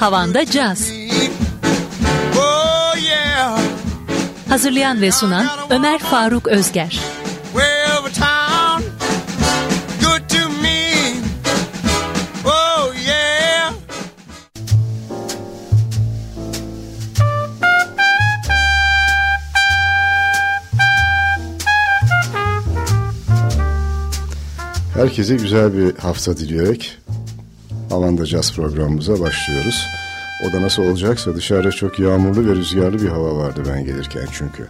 Havanda Caz. Oh yeah, Hazırlayan ve sunan Ömer Faruk Özger. Herkese güzel bir hafta dileyerek Havanda Jazz programımıza başlıyoruz. O da nasıl olacaksa dışarıda çok yağmurlu ve rüzgarlı bir hava vardı ben gelirken çünkü.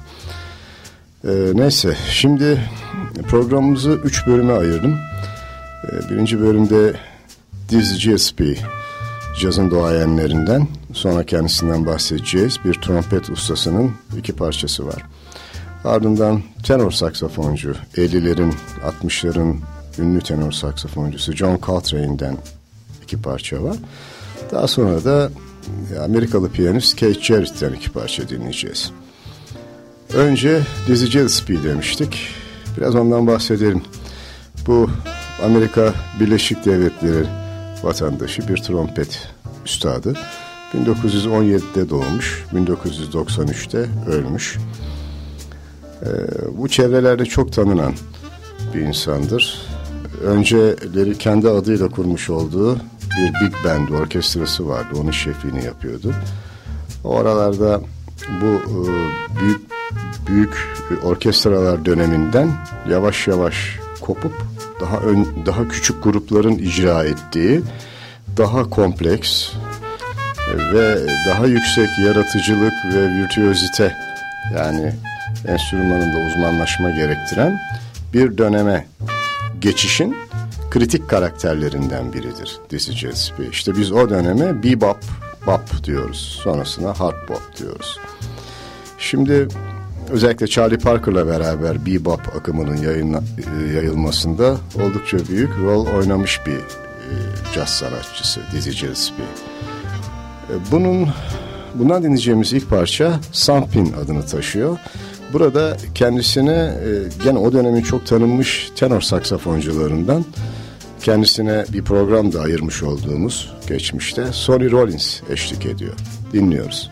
Ee, neyse şimdi programımızı üç bölüme ayırdım. Ee, birinci bölümde Dizzy Gillespie, cazın doğayenlerinden. Sonra kendisinden bahsedeceğiz. Bir trompet ustasının iki parçası var. Ardından tenor saksafoncu, 50'lerin, 60'ların ünlü tenor saksafoncusu John Coltrane'den iki parça var. Daha sonra da Amerikalı piyanist Keith Jarrett'ten iki parça dinleyeceğiz. Önce Dizzy Gillespie demiştik. Biraz ondan bahsedelim. Bu Amerika Birleşik Devletleri vatandaşı bir trompet üstadı. 1917'de doğmuş, 1993'te ölmüş. Ee, bu çevrelerde çok tanınan bir insandır. Önceleri kendi adıyla kurmuş olduğu bir big band orkestrası vardı. Onun şefliğini yapıyordu. O aralarda bu e, büyük büyük orkestralar döneminden yavaş yavaş kopup daha ön, daha küçük grupların icra ettiği daha kompleks ve daha yüksek yaratıcılık ve virtüözite yani enstrümanında uzmanlaşma gerektiren bir döneme geçişin kritik karakterlerinden biridir Dizzy Gillespie. İşte biz o döneme bebop, bop diyoruz. Sonrasına hard bop diyoruz. Şimdi özellikle Charlie Parker'la beraber bebop akımının yayınla, yayılmasında oldukça büyük rol oynamış bir e, caz sanatçısı Dizzy Gillespie. E, bunun bundan dinleyeceğimiz ilk parça Sampin adını taşıyor. Burada kendisine e, gene o dönemin çok tanınmış tenor saksafoncularından kendisine bir program da ayırmış olduğumuz geçmişte Sonny Rollins eşlik ediyor. Dinliyoruz.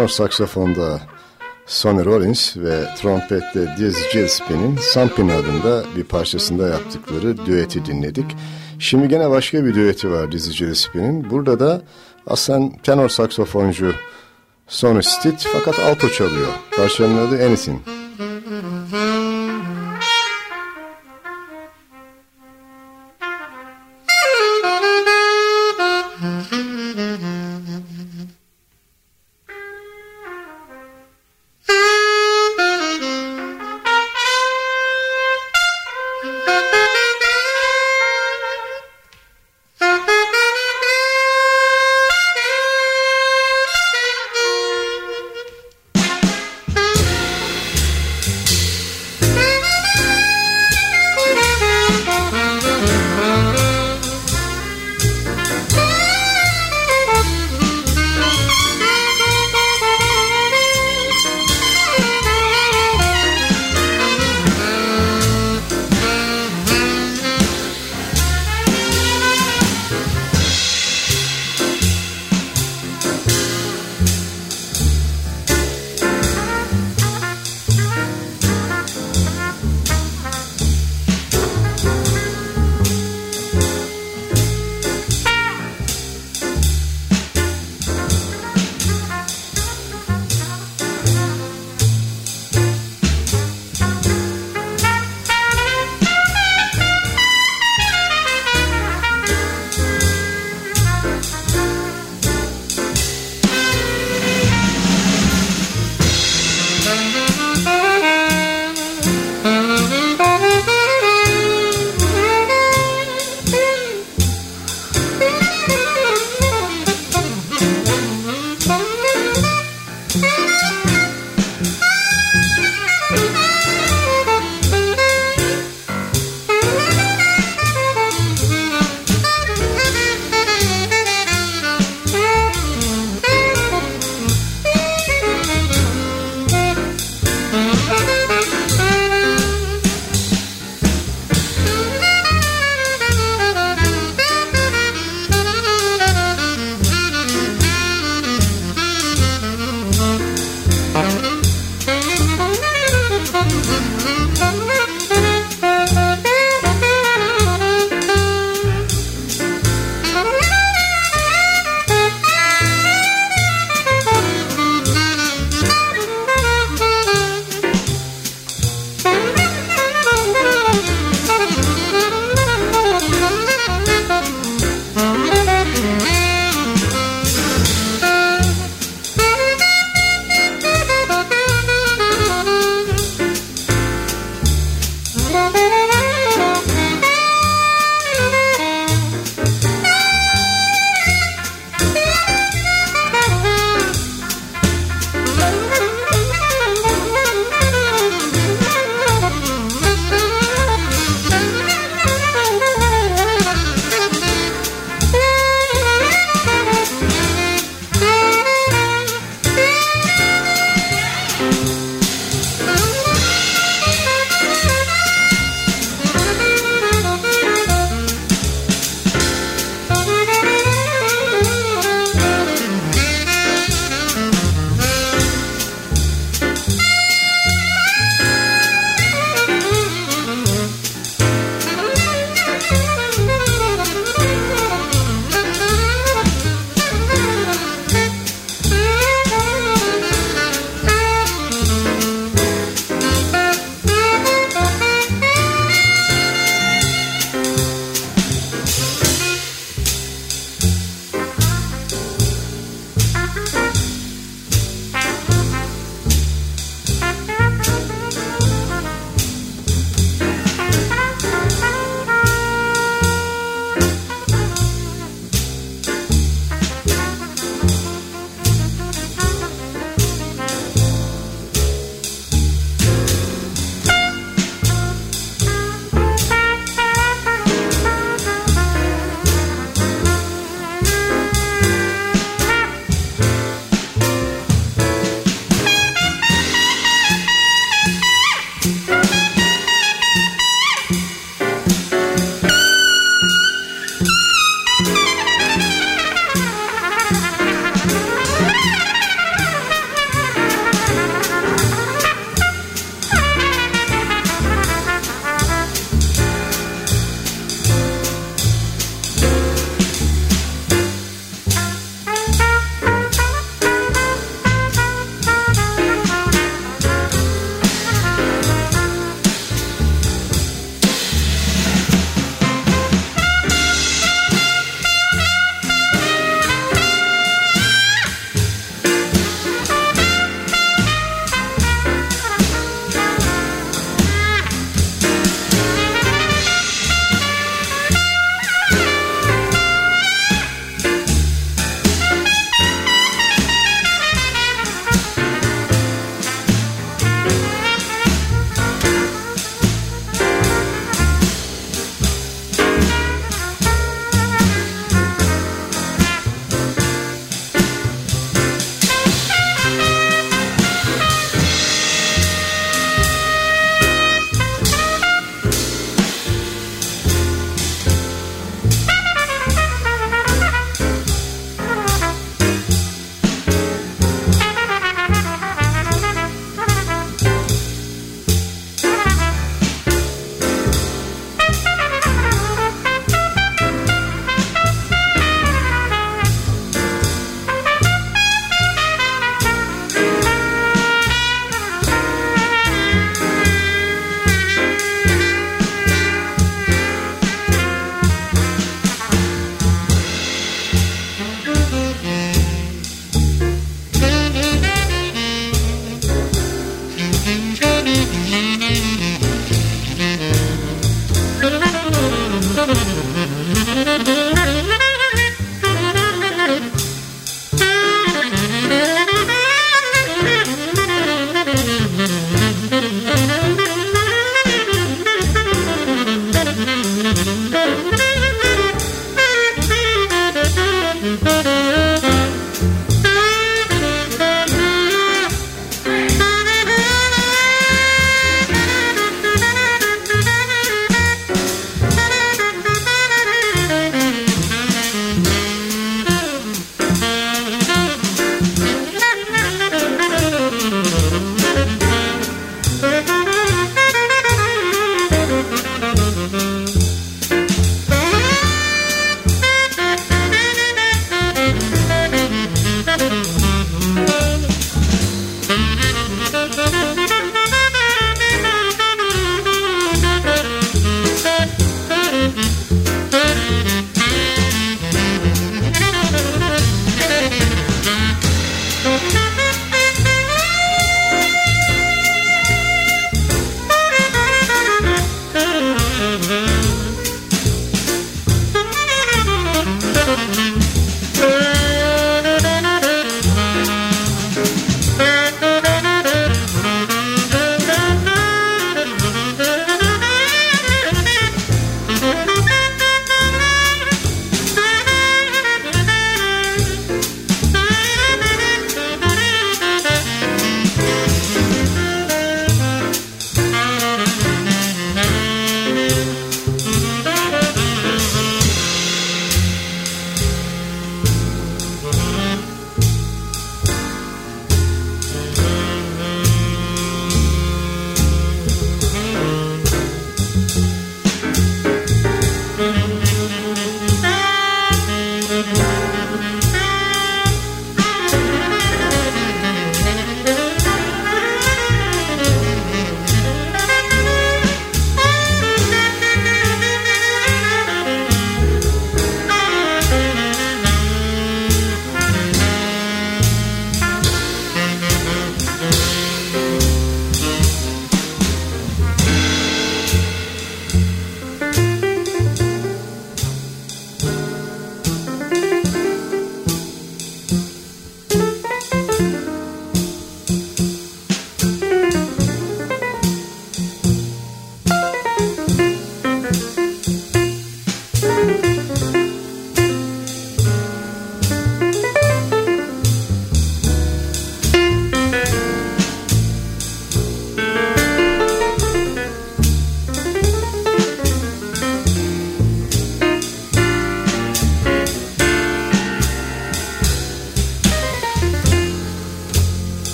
Tenor saksafonda Sonny Rollins ve trompette Dizzy Gillespie'nin Sampin adında bir parçasında yaptıkları düeti dinledik. Şimdi gene başka bir düeti var Dizzy Gillespie'nin. Burada da aslında tenor saksafoncu Sonny Stitt fakat alto çalıyor. Parçanın adı Anything.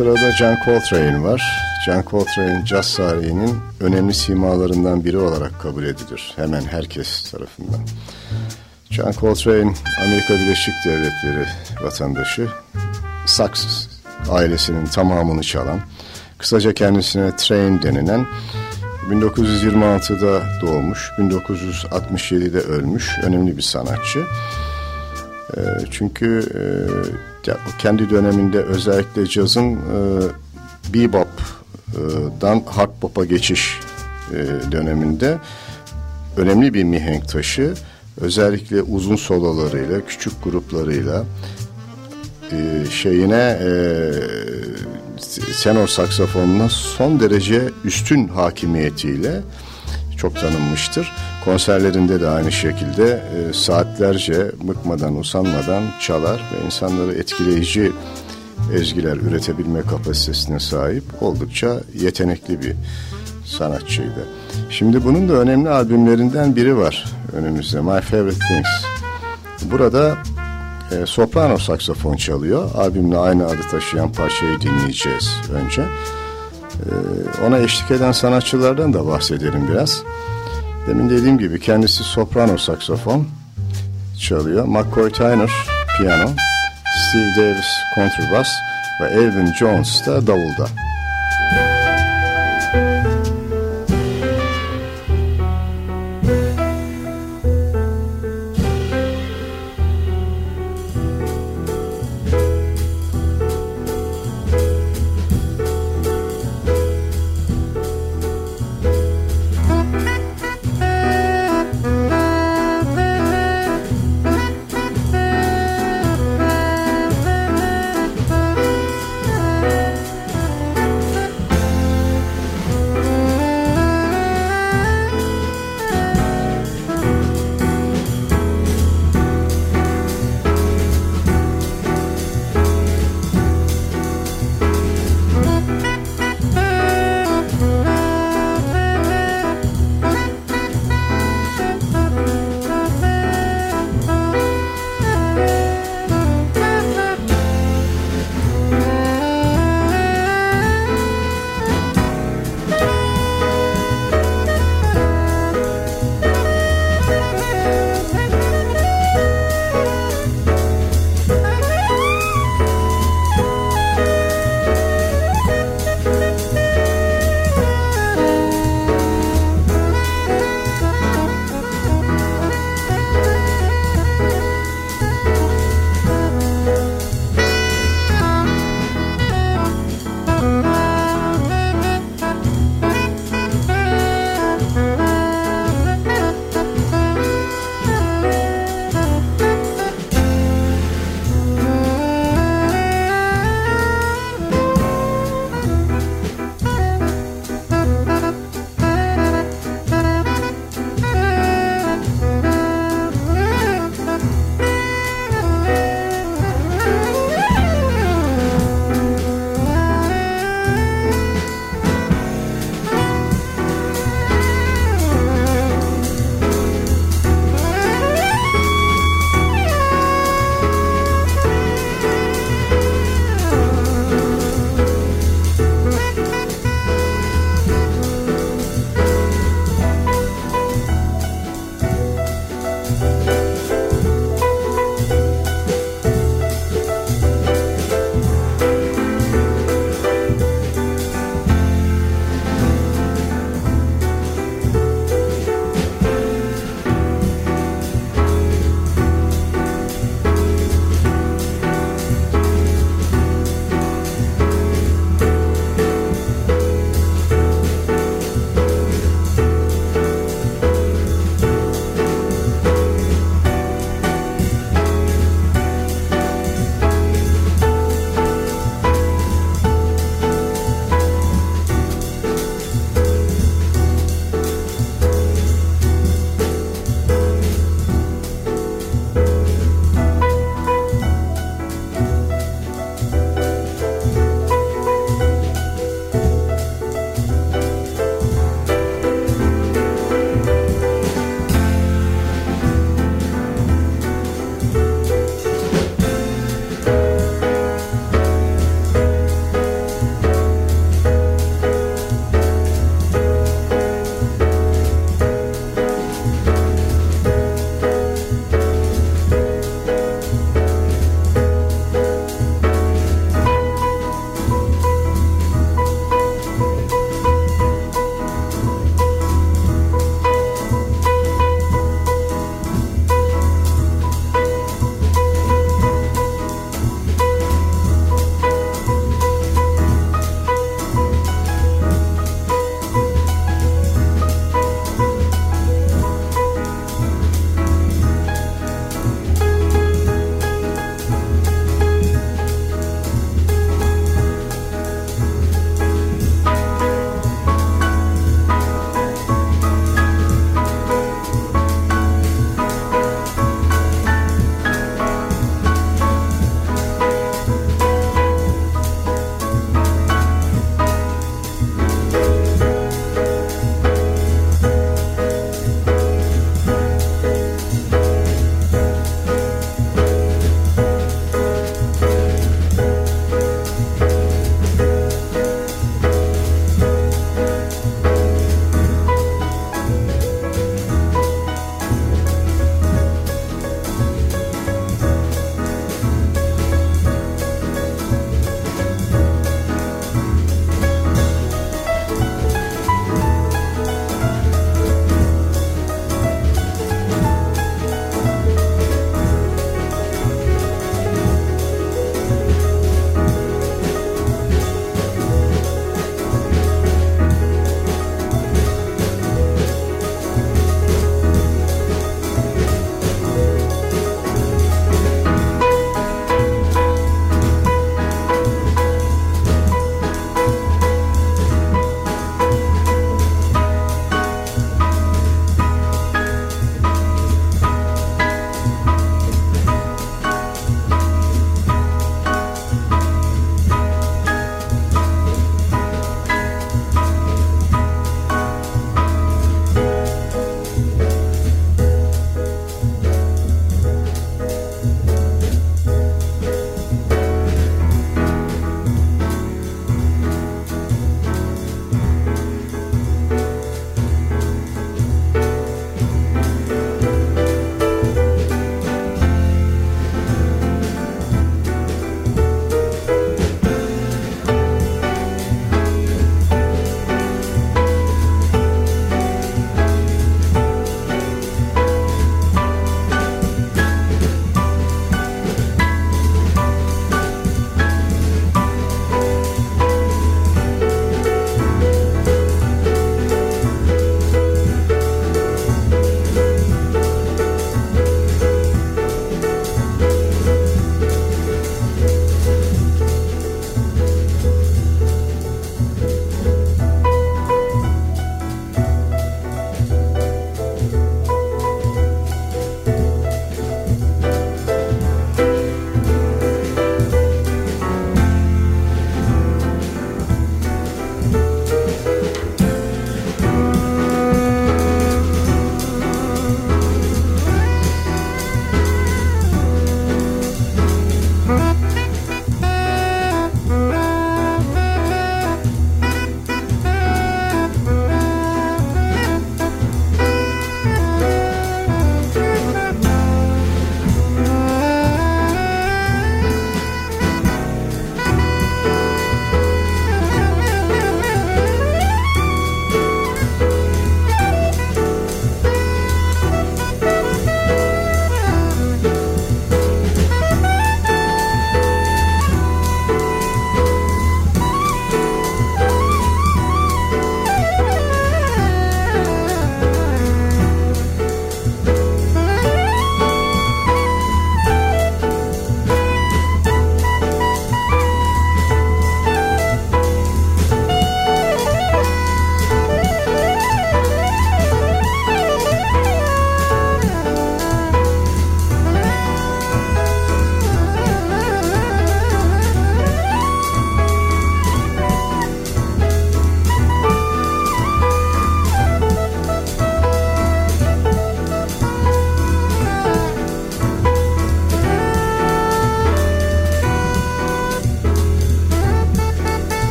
Sırada John Coltrane var. John Coltrane caz tarihinin önemli simalarından biri olarak kabul edilir. Hemen herkes tarafından. John Coltrane Amerika Birleşik Devletleri vatandaşı. Sax ailesinin tamamını çalan, kısaca kendisine Train denilen 1926'da doğmuş, 1967'de ölmüş önemli bir sanatçı. Ee, çünkü e, kendi döneminde özellikle cazın e, bebop'dan hard pop'a geçiş e, döneminde önemli bir mihenk taşı. Özellikle uzun sololarıyla, küçük gruplarıyla şeyine tenor saksafonuna son derece üstün hakimiyetiyle çok tanınmıştır. Konserlerinde de aynı şekilde e, saatlerce bıkmadan, usanmadan çalar ve insanları etkileyici ezgiler üretebilme kapasitesine sahip oldukça yetenekli bir sanatçıydı. Şimdi bunun da önemli albümlerinden biri var önümüzde. My Favorite Things. Burada e, soprano saksafon çalıyor. Albümle aynı adı taşıyan parçayı dinleyeceğiz önce. E, ona eşlik eden sanatçılardan da bahsedelim biraz. Demin dediğim gibi kendisi soprano saksafon çalıyor. McCoy Tyner piyano, Steve Davis kontrbas ve Elvin Jones da davulda.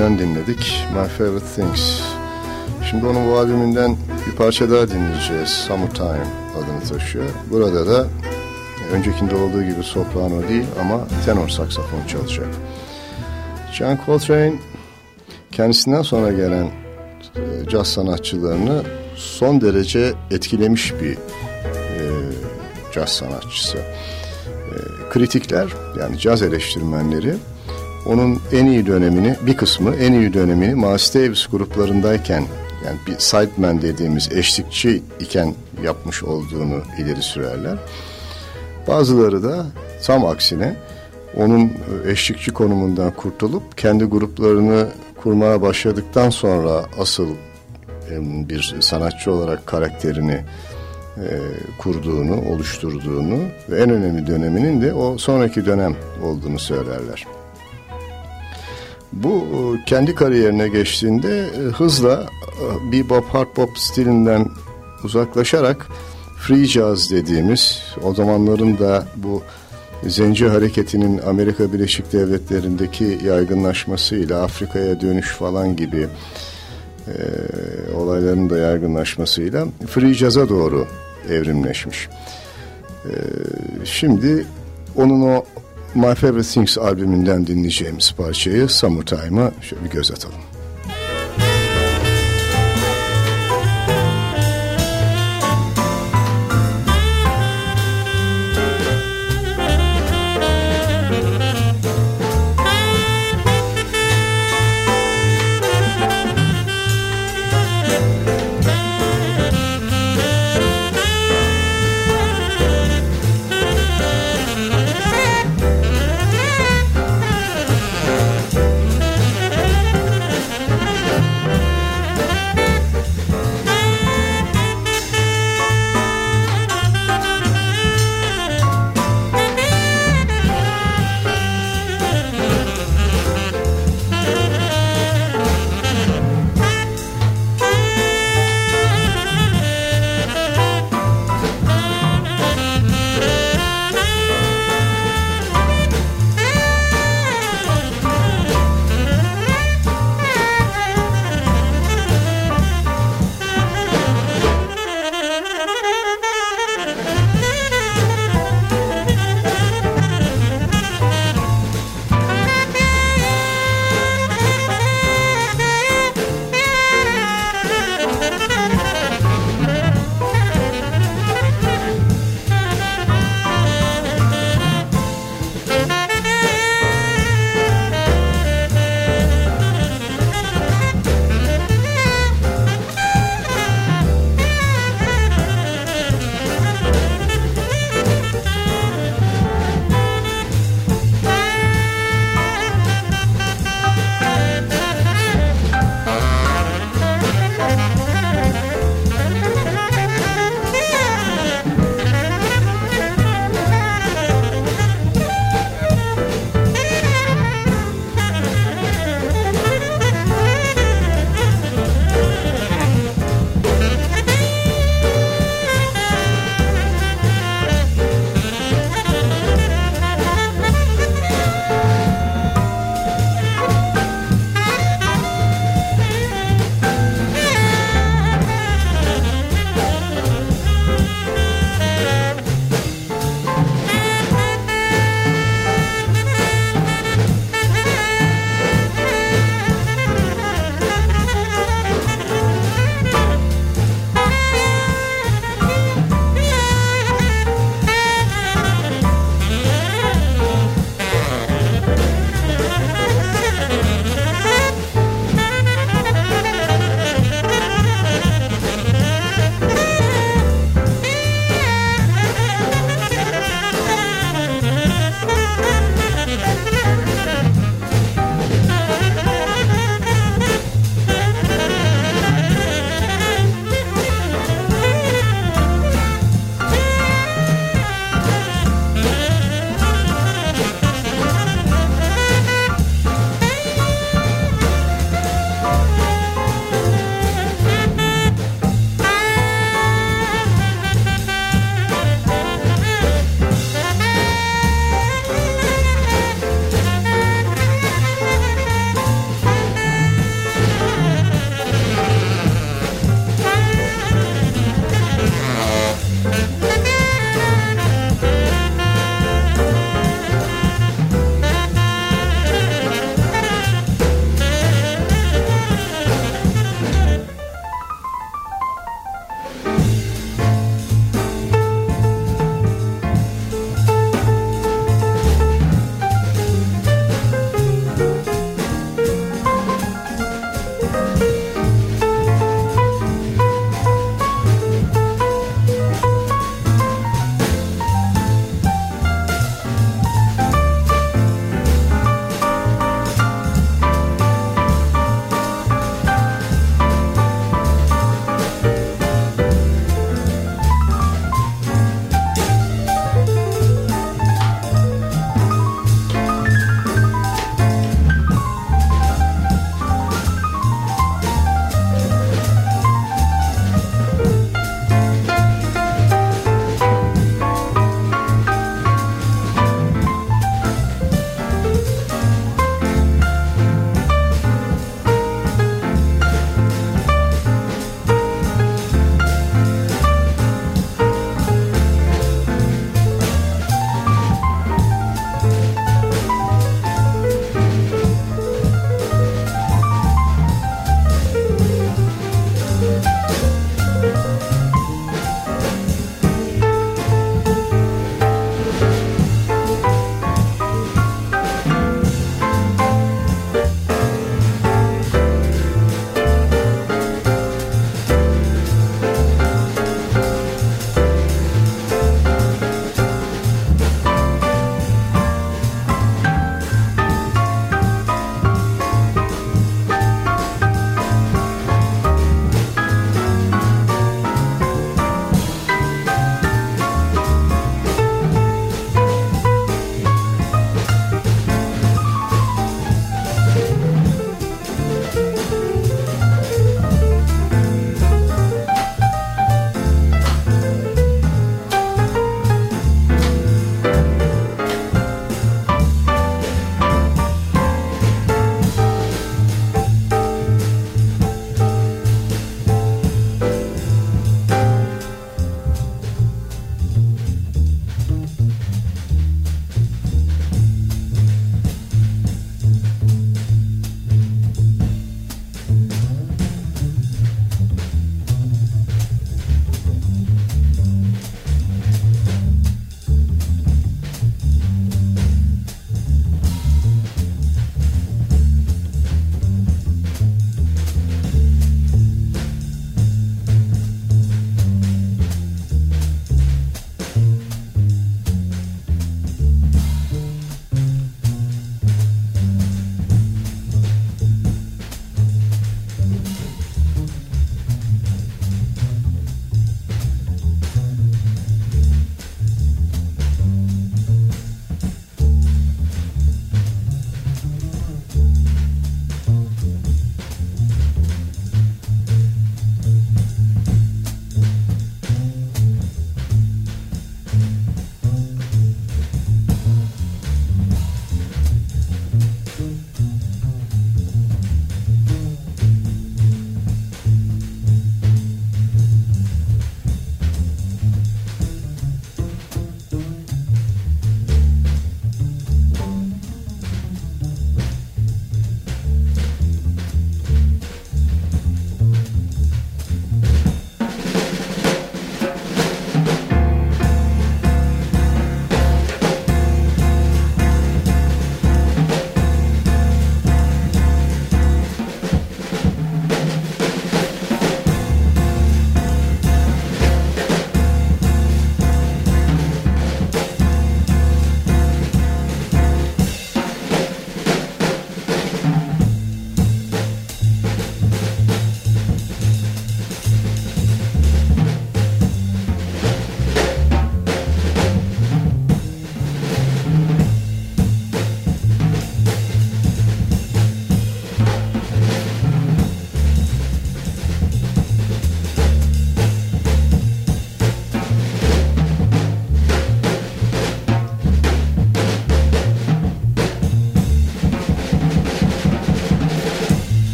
Coltrane'den dinledik. My Favorite Things. Şimdi onun bu albümünden bir parça daha dinleyeceğiz. Summertime adını taşıyor. Burada da öncekinde olduğu gibi soprano değil ama tenor saksafon çalacak. John Coltrane kendisinden sonra gelen e, caz sanatçılarını son derece etkilemiş bir e, caz sanatçısı. E, kritikler yani caz eleştirmenleri onun en iyi dönemini bir kısmı en iyi dönemini Miles Davis gruplarındayken yani bir sideman dediğimiz eşlikçi iken yapmış olduğunu ileri sürerler. Bazıları da tam aksine onun eşlikçi konumundan kurtulup kendi gruplarını kurmaya başladıktan sonra asıl bir sanatçı olarak karakterini e, kurduğunu, oluşturduğunu ve en önemli döneminin de o sonraki dönem olduğunu söylerler. Bu e, kendi kariyerine geçtiğinde e, hızla e, bebop hard pop stilinden uzaklaşarak free jazz dediğimiz o zamanların da bu zenci hareketinin Amerika Birleşik Devletleri'ndeki yaygınlaşmasıyla Afrika'ya dönüş falan gibi e, olayların da yaygınlaşmasıyla free jazz'a doğru evrimleşmiş. E, şimdi onun o My Favorite Things albümünden dinleyeceğimiz parçayı Summertime'a şöyle bir göz atalım.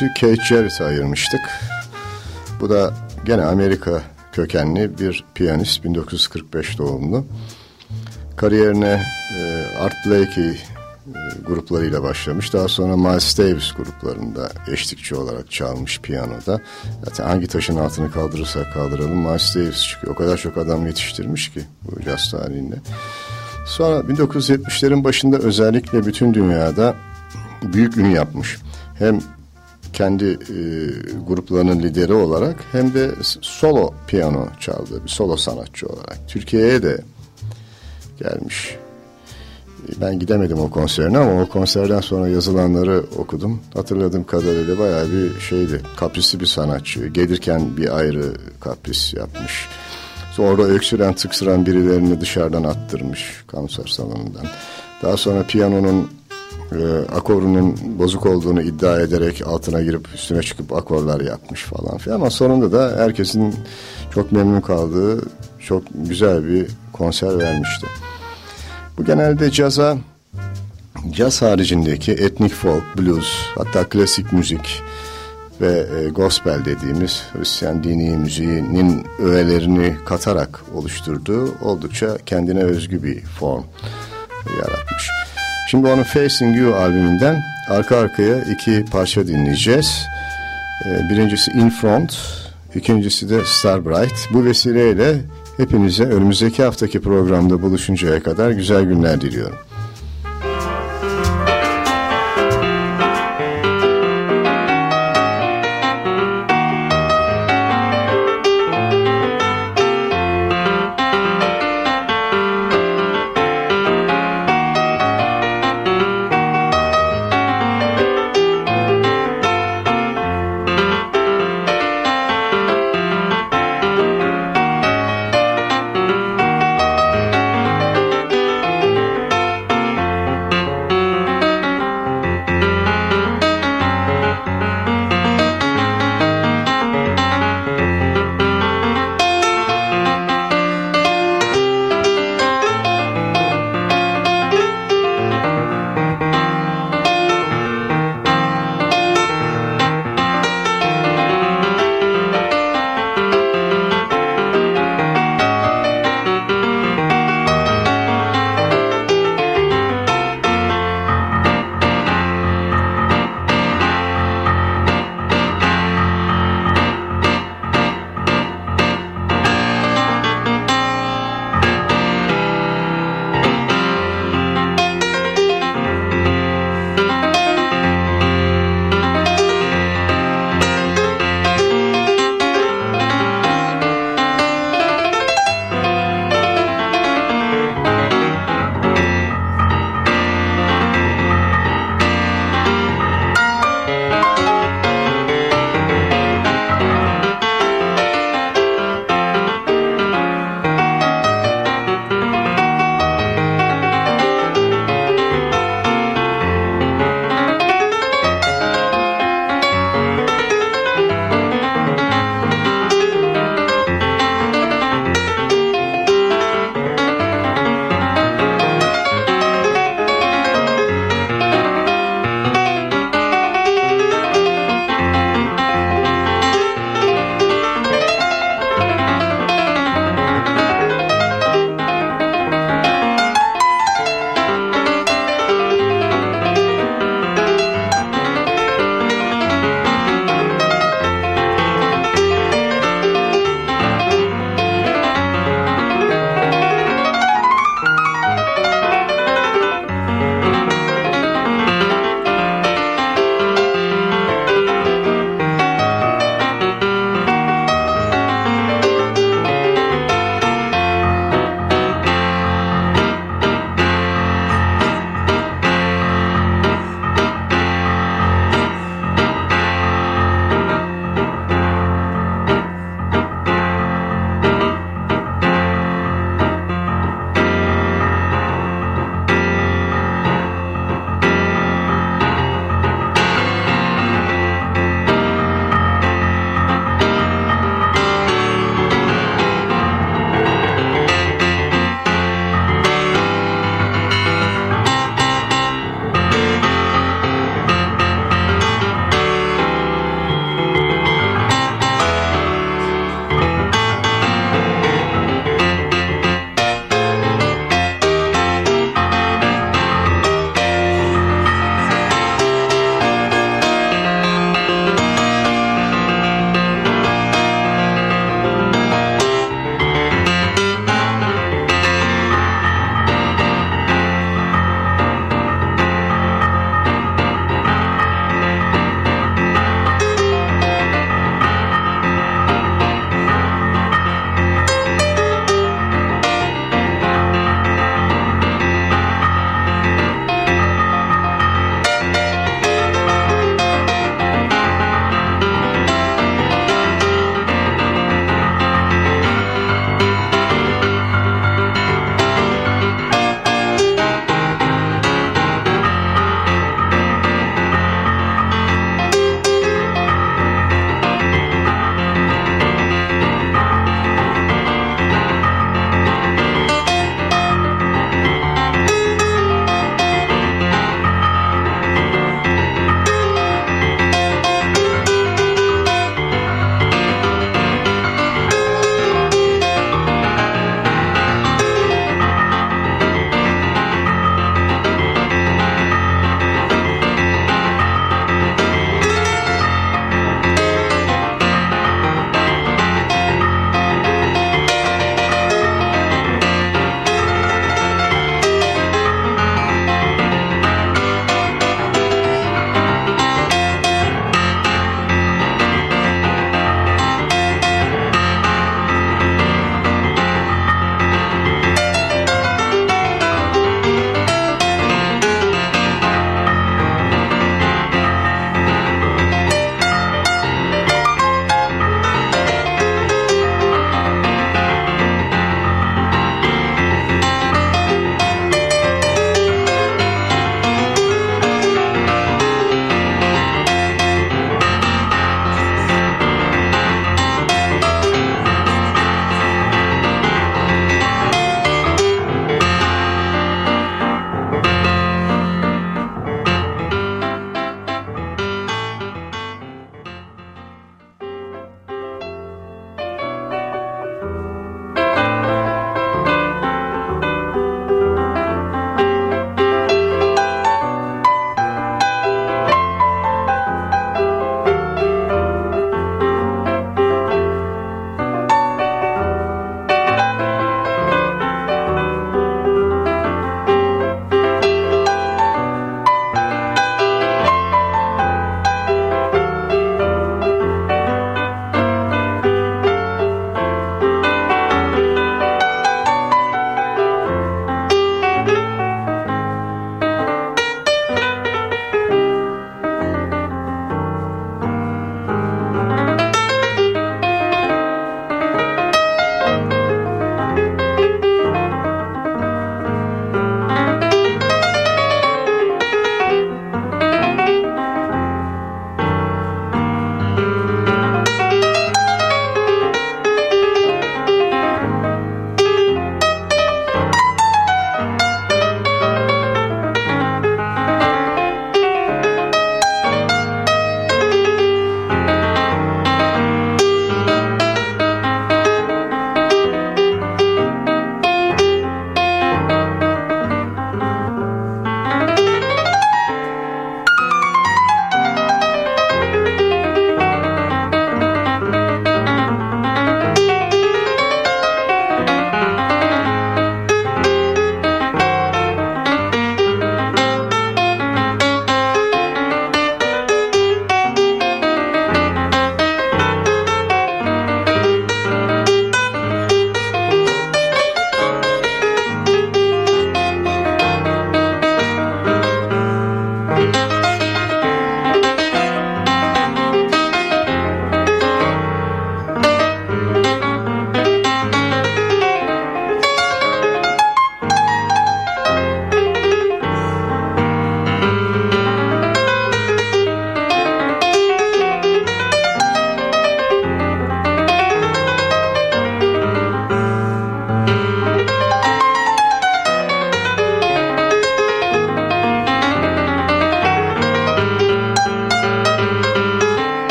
Bölümümüzü Kate Jarrett'a ayırmıştık. Bu da gene Amerika kökenli bir piyanist 1945 doğumlu. Kariyerine e, Art Blakey e, gruplarıyla başlamış. Daha sonra Miles Davis gruplarında eşlikçi olarak çalmış piyanoda. Zaten hangi taşın altını kaldırırsak kaldıralım Miles Davis çıkıyor. O kadar çok adam yetiştirmiş ki bu jazz tarihinde. Sonra 1970'lerin başında özellikle bütün dünyada büyük ün yapmış. Hem kendi e, gruplarının lideri olarak hem de solo piyano çaldı. Bir solo sanatçı olarak. Türkiye'ye de gelmiş. Ben gidemedim o konserine ama o konserden sonra yazılanları okudum. Hatırladığım kadarıyla bayağı bir şeydi. Kaprisli bir sanatçı. Gelirken bir ayrı kapris yapmış. Sonra öksüren tıksıran birilerini dışarıdan attırmış konser salonundan. Daha sonra piyanonun e, akorunun bozuk olduğunu iddia ederek altına girip üstüne çıkıp akorlar yapmış falan filan. Ama sonunda da herkesin çok memnun kaldığı çok güzel bir konser vermişti. Bu genelde caza, caz haricindeki etnik folk, blues, hatta klasik müzik ve e, gospel dediğimiz Hristiyan dini müziğinin öğelerini katarak oluşturduğu oldukça kendine özgü bir form yaratmış. Şimdi onun Facing You albümünden arka arkaya iki parça dinleyeceğiz. E, birincisi In Front, ikincisi de Star Bright. Bu vesileyle hepinize önümüzdeki haftaki programda buluşuncaya kadar güzel günler diliyorum.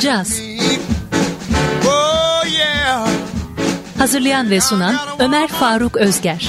Caz. Oh yeah. Hazırlayan ve sunan Ömer Faruk Özger.